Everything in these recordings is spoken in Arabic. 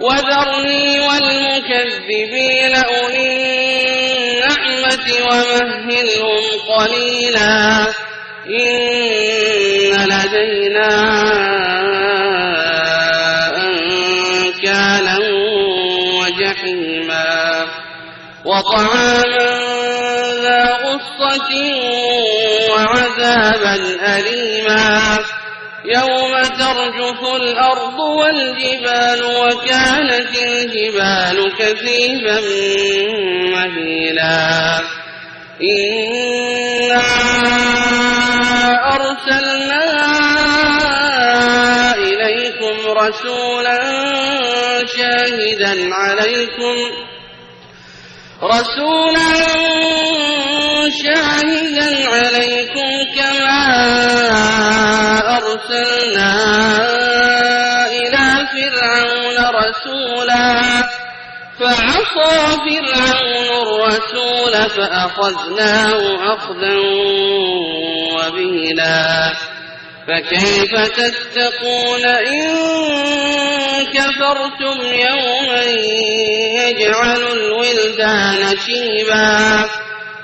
وذرني والمكذبين أولي النعمة ومهلهم قليلا. إن لدينا أنكالا وجحيما. وطعاما ذا غصة وعذابا أليما. يوم ترجف الأرض والجبال وكانت الجبال كثيبا مهيلا. إنا أرسلنا إليكم رسولا شاهدا عليكم. رسولا شاهدا عليكم كما أرسلنا إلى فرعون رسولا. فعصى فرعون الرسول فأخذناه أخذا وبيلا. فكيف تتقون إن كفرتم يوما يجعل الولدان شيبا؟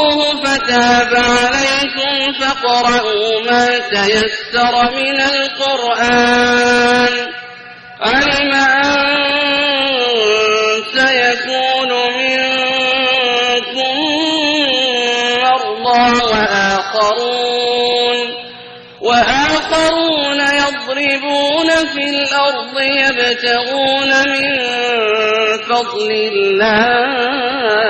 تحصوه فتاب عليكم فاقرؤوا ما تيسر من القرآن. علم أن سيكون منكم مرضى وآخرون. وآخرون يضربون في الأرض يبتغون من فضل الله.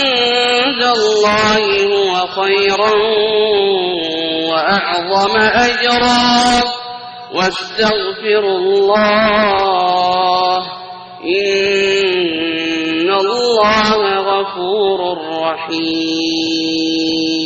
عند الله هو خيرا وأعظم أجرا. واستغفروا الله. إن الله غفور رحيم.